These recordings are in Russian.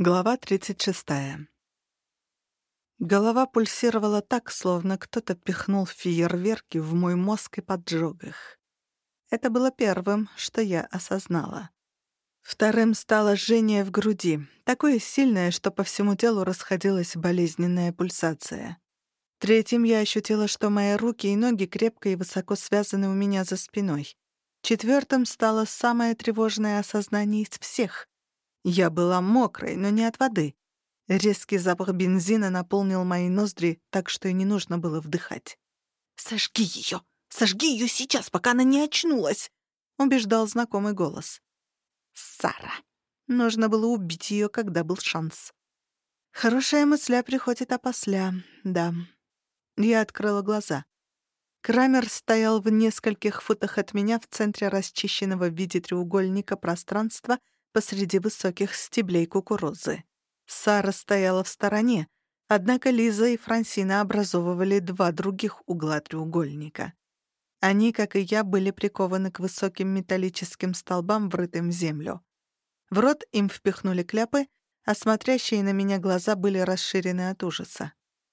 Глава 36. Голова пульсировала так, словно кто-то пихнул фейерверки в мой мозг и поджег их. Это было первым, что я осознала. Вторым стало жжение в груди, такое сильное, что по всему телу расходилась болезненная пульсация. Третьим я ощутила, что мои руки и ноги крепко и высоко связаны у меня за спиной. Четвертым стало самое тревожное осознание из всех — я была мокрой, но не от воды. Резкий запах бензина наполнил мои ноздри, так что и не нужно было вдыхать. «Сожги ее! Сожги ее сейчас, пока она не очнулась!» — убеждал знакомый голос. «Сара! Нужно было убить ее, когда был шанс». Хорошая мысля приходит опосля, да. Я открыла глаза. Крамер стоял в нескольких футах от меня в центре расчищенного в виде треугольника пространства — посреди высоких стеблей кукурузы. Сара стояла в стороне, однако Лиза и Франсина образовывали два других угла треугольника. Они, как и я, были прикованы к высоким металлическим столбам, врытым в землю. В рот им впихнули кляпы, а смотрящие на меня глаза были расширены от ужаса.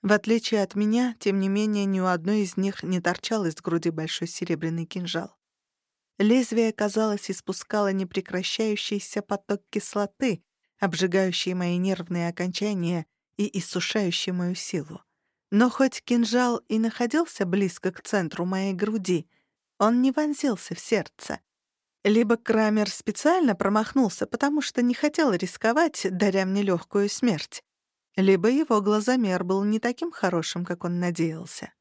В отличие от меня, тем не менее, ни у одной из них не торчал из груди большой серебряный кинжал. Лезвие, казалось, испускало непрекращающийся поток кислоты, обжигающий мои нервные окончания и иссушающий мою силу. Но хоть кинжал и находился близко к центру моей груди, он не вонзился в сердце. Либо Крамер специально промахнулся, потому что не хотел рисковать, даря мне легкую смерть, либо его глазомер был не таким хорошим, как он надеялся.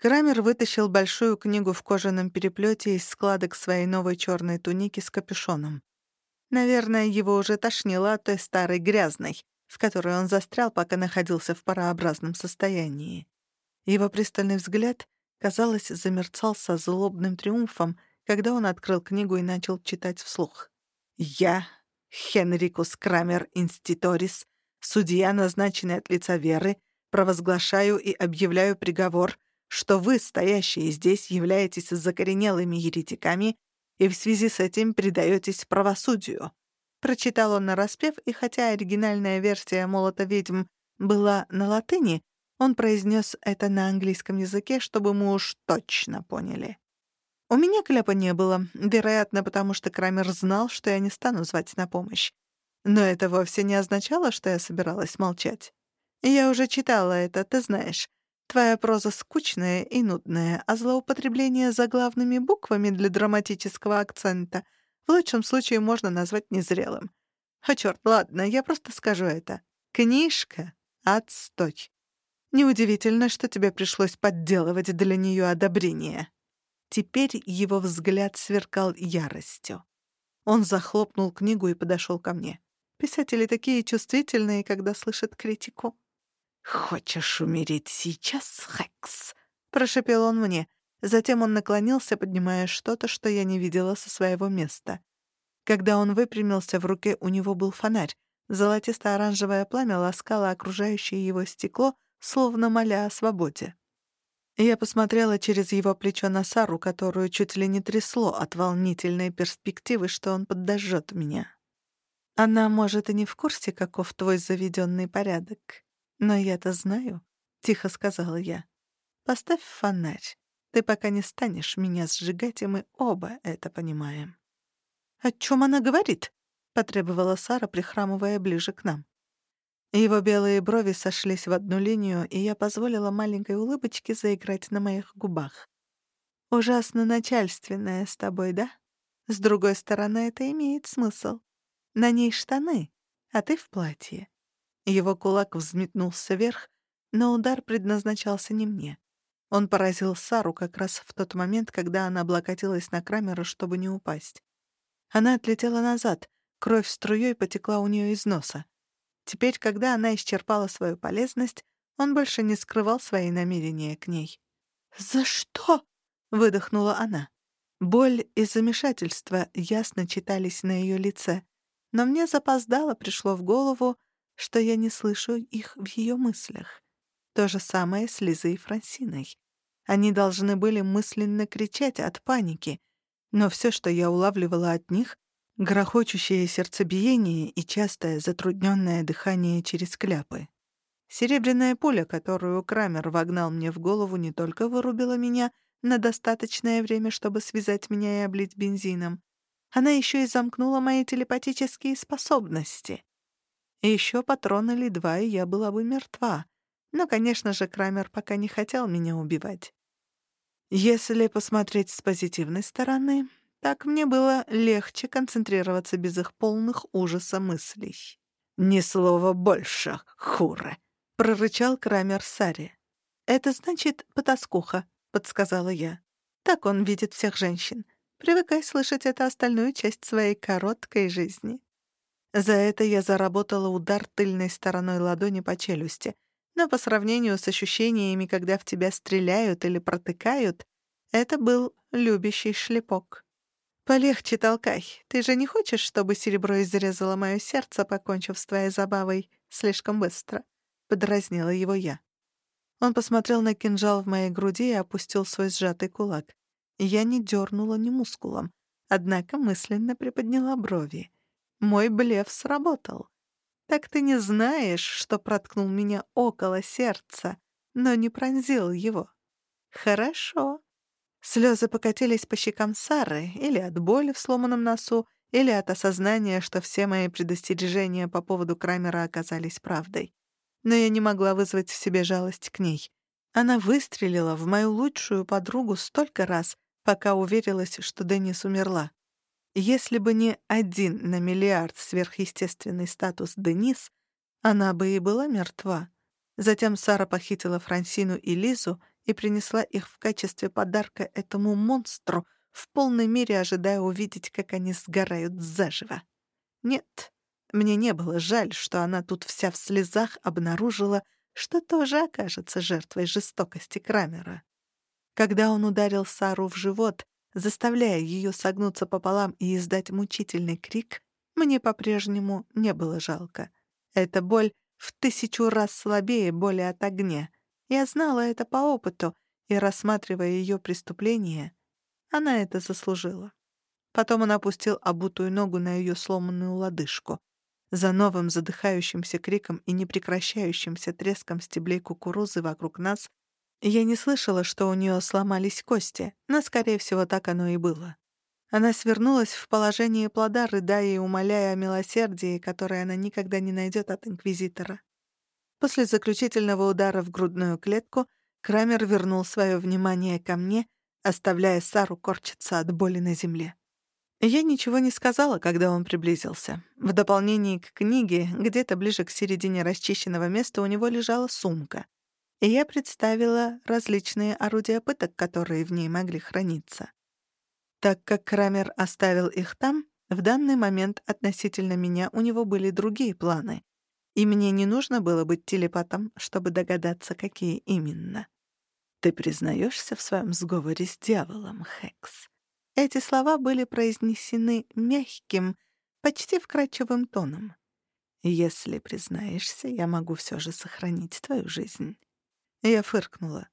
Крамер вытащил большую книгу в кожаном переплете из складок своей новой черной туники с капюшоном. Наверное, его уже тошнило от той старой грязной, в которой он застрял, пока находился в парообразном состоянии. Его пристальный взгляд, казалось, замерцал со злобным триумфом, когда он открыл книгу и начал читать вслух. «Я, Хенрикус Крамер Инститорис, судья, назначенный от лица веры, провозглашаю и объявляю приговор — что вы, стоящие здесь, являетесь закоренелыми еретиками и в связи с этим предаетесь правосудию». Прочитал он нараспев, и хотя оригинальная версия «Молота ведьм» была на латыни, он произнес это на английском языке, чтобы мы уж точно поняли. У меня кляпа не было, вероятно, потому что Крамер знал, что я не стану звать на помощь. Но это вовсе не означало, что я собиралась молчать. Я уже читала это, ты знаешь. Твоя проза скучная и нудная, а злоупотребление заглавными буквами для драматического акцента в лучшем случае можно назвать незрелым. А чёрт, ладно, я просто скажу это. Книжка — отстой. Неудивительно, что тебе пришлось подделывать для неё одобрение. Теперь его взгляд сверкал яростью. Он захлопнул книгу и подошёл ко мне. Писатели такие чувствительные, когда слышат критику. «Хочешь умереть сейчас, Хекс?» — прошепел он мне. Затем он наклонился, поднимая что-то, что я не видела со своего места. Когда он выпрямился, в руке у него был фонарь. Золотисто-оранжевое пламя ласкало окружающее его стекло, словно моля о свободе. Я посмотрела через его плечо на Сару, которую чуть ли не трясло от волнительной перспективы, что он подожжет меня. Она, может, и не в курсе, каков твой заведенный порядок. «Но я-то знаю», — тихо сказала я. «Поставь фонарь. Ты пока не станешь меня сжигать, и мы оба это понимаем». «О чем она говорит?» — потребовала Сара, прихрамывая ближе к нам. Его белые брови сошлись в одну линию, и я позволила маленькой улыбочке заиграть на моих губах. «Ужасно начальственная с тобой, да? С другой стороны, это имеет смысл. На ней штаны, а ты в платье. Его кулак взметнулся вверх, но удар предназначался не мне. Он поразил Сару как раз в тот момент, когда она облокотилась на Крамера, чтобы не упасть. Она отлетела назад, кровь струей потекла у нее из носа. Теперь, когда она исчерпала свою полезность, он больше не скрывал свои намерения к ней. «За что?» — выдохнула она. Боль и замешательство ясно читались на ее лице, но мне запоздало пришло в голову, что я не слышу их в ее мыслях. То же самое с Лизой и Франсиной. Они должны были мысленно кричать от паники, но все, что я улавливала от них, Грохочущее сердцебиение и частое затрудненное дыхание через кляпы. Серебряная пуля, которую Крамер вогнал мне в голову, не только вырубила меня на достаточное время, чтобы связать меня и облить бензином, она еще и замкнула мои телепатические способности. И еще патрон или два, и я была бы мертва. Но, конечно же, Крамер пока не хотел меня убивать. Если посмотреть с позитивной стороны, так мне было легче концентрироваться без их полных ужаса мыслей. «Ни слова больше, хура!» — прорычал Крамер Саре. «Это значит потаскуха», — подсказала я. «Так он видит всех женщин. Привыкай слышать это остальную часть своей короткой жизни». За это я заработала удар тыльной стороной ладони по челюсти, но по сравнению с ощущениями, когда в тебя стреляют или протыкают, это был любящий шлепок. «Полегче толкай. Ты же не хочешь, чтобы серебро изрезало мое сердце, покончив с твоей забавой слишком быстро?» — подразнила его я. Он посмотрел на кинжал в моей груди и опустил свой сжатый кулак. Я не дернула ни мускулом, однако мысленно приподняла брови. Мой блеф сработал. Так ты не знаешь, что проткнул меня около сердца, но не пронзил его. Хорошо. Слезы покатились по щекам Сары или от боли в сломанном носу, или от осознания, что все мои предостережения по поводу Крамера оказались правдой. Но я не могла вызвать в себе жалость к ней. Она выстрелила в мою лучшую подругу столько раз, пока уверилась, что Денис умерла. Если бы не один на миллиард сверхъестественный статус Денис, она бы и была мертва. Затем Сара похитила Франсину и Лизу и принесла их в качестве подарка этому монстру, в полной мере ожидая увидеть, как они сгорают заживо. Нет, мне не было жаль, что она тут вся в слезах обнаружила, что тоже окажется жертвой жестокости Крамера. Когда он ударил Сару в живот, заставляя ее согнуться пополам и издать мучительный крик, мне по-прежнему не было жалко. Эта боль в тысячу раз слабее боли от огня — я знала это по опыту, и, рассматривая ее преступление, она это заслужила. Потом он опустил обутую ногу на ее сломанную лодыжку. За новым задыхающимся криком и непрекращающимся треском стеблей кукурузы вокруг нас я не слышала, что у нее сломались кости, но, скорее всего, так оно и было. Она свернулась в положение плода, рыдая и умоляя о милосердии, которое она никогда не найдет от Инквизитора. После заключительного удара в грудную клетку Крамер вернул свое внимание ко мне, оставляя Сару корчиться от боли на земле. Я ничего не сказала, когда он приблизился. В дополнение к книге, где-то ближе к середине расчищенного места у него лежала сумка. И я представила различные орудия пыток, которые в ней могли храниться. Так как Крамер оставил их там, в данный момент относительно меня у него были другие планы, и мне не нужно было быть телепатом, чтобы догадаться, какие именно. «Ты признаешься в своем сговоре с дьяволом, Хекс?» Эти слова были произнесены мягким, почти вкрадчивым тоном. «Если признаешься, я могу все же сохранить твою жизнь». Я фыркнула.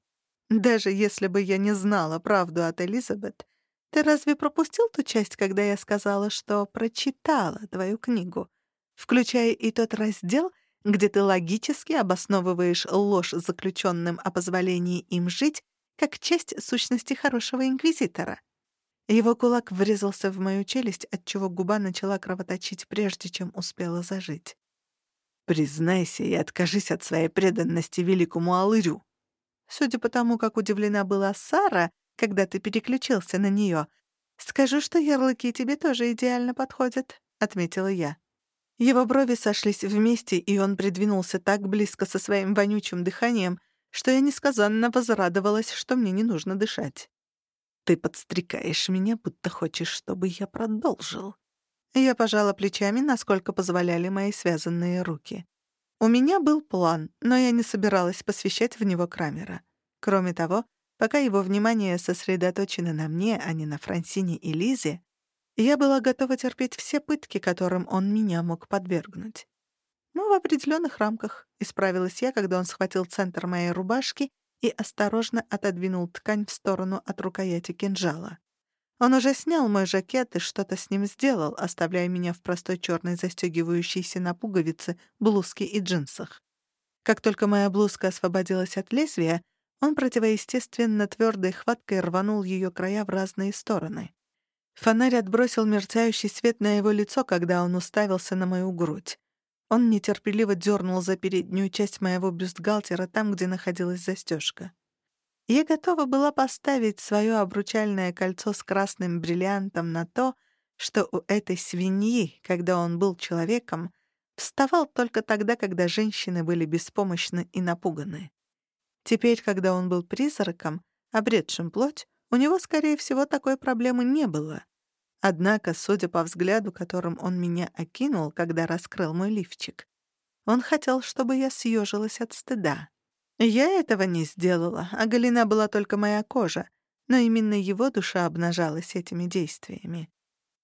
«Даже если бы я не знала правду от Элизабет, ты разве пропустил ту часть, когда я сказала, что прочитала твою книгу? включая и тот раздел, где ты логически обосновываешь ложь заключенным о позволении им жить как часть сущности хорошего инквизитора. Его кулак врезался в мою челюсть, отчего губа начала кровоточить, прежде чем успела зажить. «Признайся и откажись от своей преданности великому Алырю». Судя по тому, как удивлена была Сара, когда ты переключился на нее, скажу, что ярлыки тебе тоже идеально подходят», — отметила я. Его брови сошлись вместе, и он придвинулся так близко со своим вонючим дыханием, что я несказанно возрадовалась, что мне не нужно дышать. «Ты подстрекаешь меня, будто хочешь, чтобы я продолжил». Я пожала плечами, насколько позволяли мои связанные руки. У меня был план, но я не собиралась посвящать в него Крамера. Кроме того, пока его внимание сосредоточено на мне, а не на Франсине и Лизе, я была готова терпеть все пытки, которым он меня мог подвергнуть. Ну, в определенных рамках, исправилась я, когда он схватил центр моей рубашки и осторожно отодвинул ткань в сторону от рукояти кинжала. Он уже снял мой жакет и что-то с ним сделал, оставляя меня в простой черной застегивающейся на пуговицы блузке и джинсах. Как только моя блузка освободилась от лезвия, он противоестественно твердой хваткой рванул ее края в разные стороны. Фонарь отбросил мерцающий свет на его лицо, когда он уставился на мою грудь. Он нетерпеливо дернул за переднюю часть моего бюстгальтера там, где находилась застежка. Я готова была поставить свое обручальное кольцо с красным бриллиантом на то, что у этой свиньи, когда он был человеком, вставал только тогда, когда женщины были беспомощны и напуганы. Теперь, когда он был призраком, обретшим плоть, у него, скорее всего, такой проблемы не было. Однако, судя по взгляду, которым он меня окинул, когда раскрыл мой лифчик, он хотел, чтобы я съежилась от стыда. Я этого не сделала, а Галина была только моя кожа, но именно его душа обнажалась этими действиями.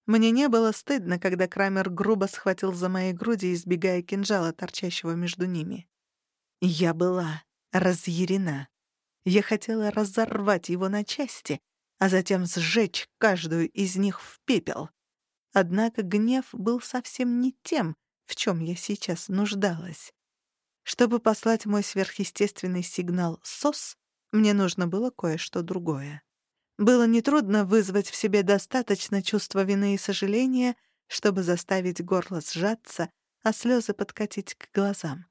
Мне не было стыдно, когда Крамер грубо схватил за мои груди, избегая кинжала, торчащего между ними. Я была разъярена. Я хотела разорвать его на части, а затем сжечь каждую из них в пепел. Однако гнев был совсем не тем, в чем я сейчас нуждалась. Чтобы послать мой сверхъестественный сигнал «СОС», мне нужно было кое-что другое. Было нетрудно вызвать в себе достаточно чувства вины и сожаления, чтобы заставить горло сжаться, а слезы подкатить к глазам.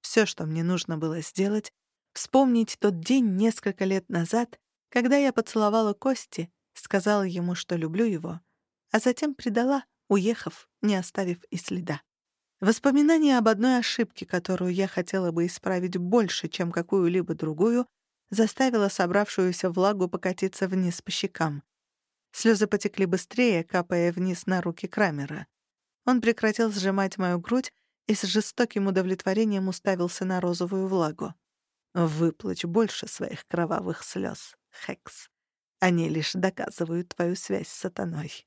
Все, что мне нужно было сделать, вспомнить тот день несколько лет назад, когда я поцеловала Кости, сказала ему, что люблю его, а затем предала, уехав, не оставив и следа. Воспоминание об одной ошибке, которую я хотела бы исправить больше, чем какую-либо другую, заставило собравшуюся влагу покатиться вниз по щекам. Слезы потекли быстрее, капая вниз на руки Крамера. Он прекратил сжимать мою грудь и с жестоким удовлетворением уставился на розовую влагу. «Выплачь больше своих кровавых слез, Хекс. Они лишь доказывают твою связь с сатаной».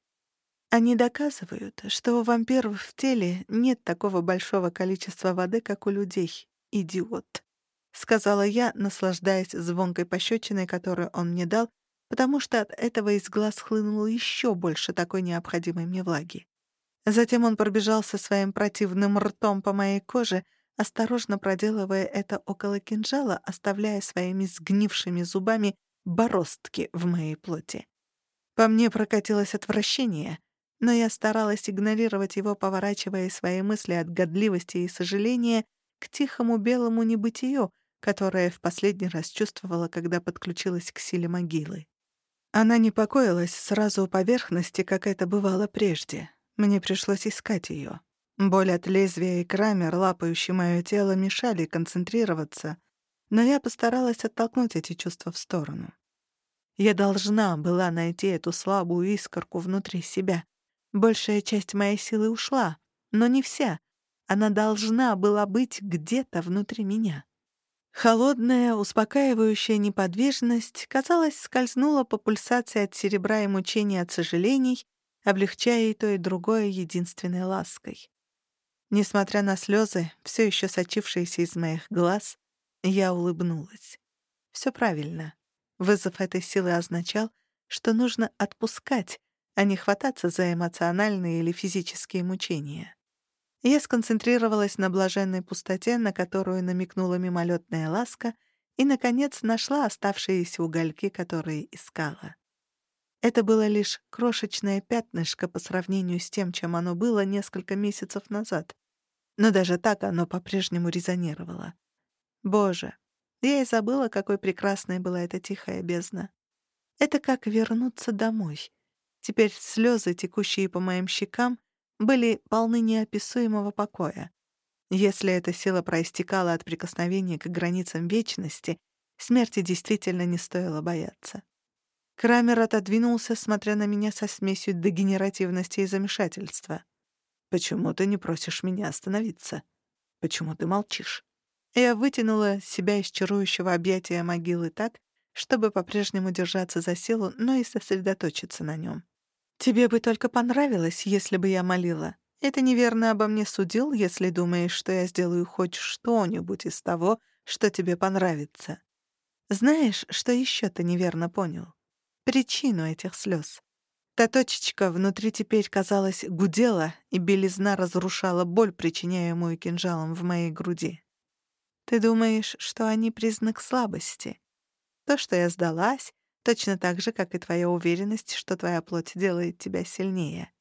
Они доказывают, что у вампиров в теле нет такого большого количества воды, как у людей. Идиот. Сказала я, наслаждаясь звонкой пощечиной, которую он мне дал, потому что от этого из глаз хлынуло еще больше такой необходимой мне влаги. Затем он пробежался своим противным ртом по моей коже, осторожно проделывая это около кинжала, оставляя своими сгнившими зубами бороздки в моей плоти. По мне прокатилось отвращение — но я старалась игнорировать его, поворачивая свои мысли от годливости и сожаления к тихому белому небытию, которое в последний раз чувствовала, когда подключилась к силе могилы. Она не покоилась сразу у поверхности, как это бывало прежде. Мне пришлось искать ее. Боль от лезвия и крамер, лапающий мое тело, мешали концентрироваться, но я постаралась оттолкнуть эти чувства в сторону. Я должна была найти эту слабую искорку внутри себя, Большая часть моей силы ушла, но не вся. Она должна была быть где-то внутри меня. Холодная, успокаивающая неподвижность, казалось, скользнула по пульсации от серебра и мучений от сожалений, облегчая и то, и другое единственной лаской. Несмотря на слезы, все еще сочившиеся из моих глаз, я улыбнулась. Все правильно. Вызов этой силы означал, что нужно отпускать, а не хвататься за эмоциональные или физические мучения. Я сконцентрировалась на блаженной пустоте, на которую намекнула мимолетная ласка, и, наконец, нашла оставшиеся угольки, которые искала. Это было лишь крошечное пятнышко по сравнению с тем, чем оно было несколько месяцев назад. Но даже так оно по-прежнему резонировало. Боже, я и забыла, какой прекрасной была эта тихая бездна. Это как вернуться домой. Теперь слезы, текущие по моим щекам, были полны неописуемого покоя. Если эта сила проистекала от прикосновения к границам вечности, смерти действительно не стоило бояться. Крамер отодвинулся, смотря на меня со смесью дегенеративности и замешательства. «Почему ты не просишь меня остановиться? Почему ты молчишь?» Я вытянула себя из чарующего объятия могилы так, чтобы по-прежнему держаться за силу, но и сосредоточиться на нем. «Тебе бы только понравилось, если бы я молила. Это неверно обо мне судил, если думаешь, что я сделаю хоть что-нибудь из того, что тебе понравится. Знаешь, что еще ты неверно понял? Причину этих слез. Та точечка внутри теперь, казалось, гудела, и белизна разрушала боль, причиняемую кинжалом в моей груди. Ты думаешь, что они признак слабости? То, что я сдалась, точно так же, как и твоя уверенность, что твоя плоть делает тебя сильнее.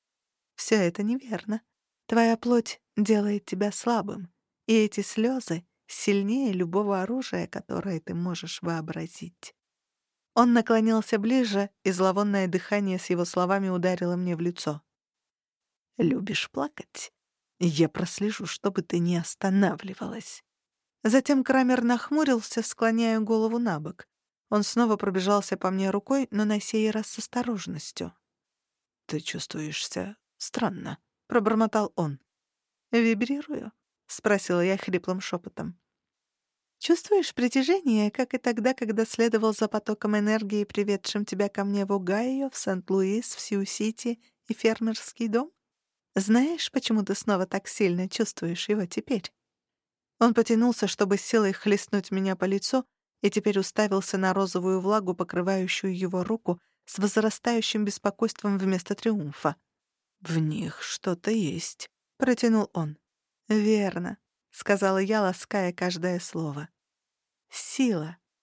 Все это неверно. Твоя плоть делает тебя слабым, и эти слезы сильнее любого оружия, которое ты можешь вообразить. Он наклонился ближе, и зловонное дыхание с его словами ударило мне в лицо. «Любишь плакать? Я прослежу, чтобы ты не останавливалась». Затем Крамер нахмурился, склоняя голову на бок. Он снова пробежался по мне рукой, но на сей раз с осторожностью. «Ты чувствуешься странно», — пробормотал он. «Вибрирую?» — спросила я хриплым шепотом. Чувствуешь притяжение, как и тогда, когда следовал за потоком энергии, приведшим тебя ко мне в Огайо, в Сент-Луис, в Сью-Сити и фермерский дом? Знаешь, почему ты снова так сильно чувствуешь его теперь?» Он потянулся, чтобы силой хлестнуть меня по лицу, и теперь уставился на розовую влагу, покрывающую его руку, с возрастающим беспокойством вместо триумфа. «В них что-то есть», — протянул он. «Верно. — сказала я, лаская каждое слово. «Сила.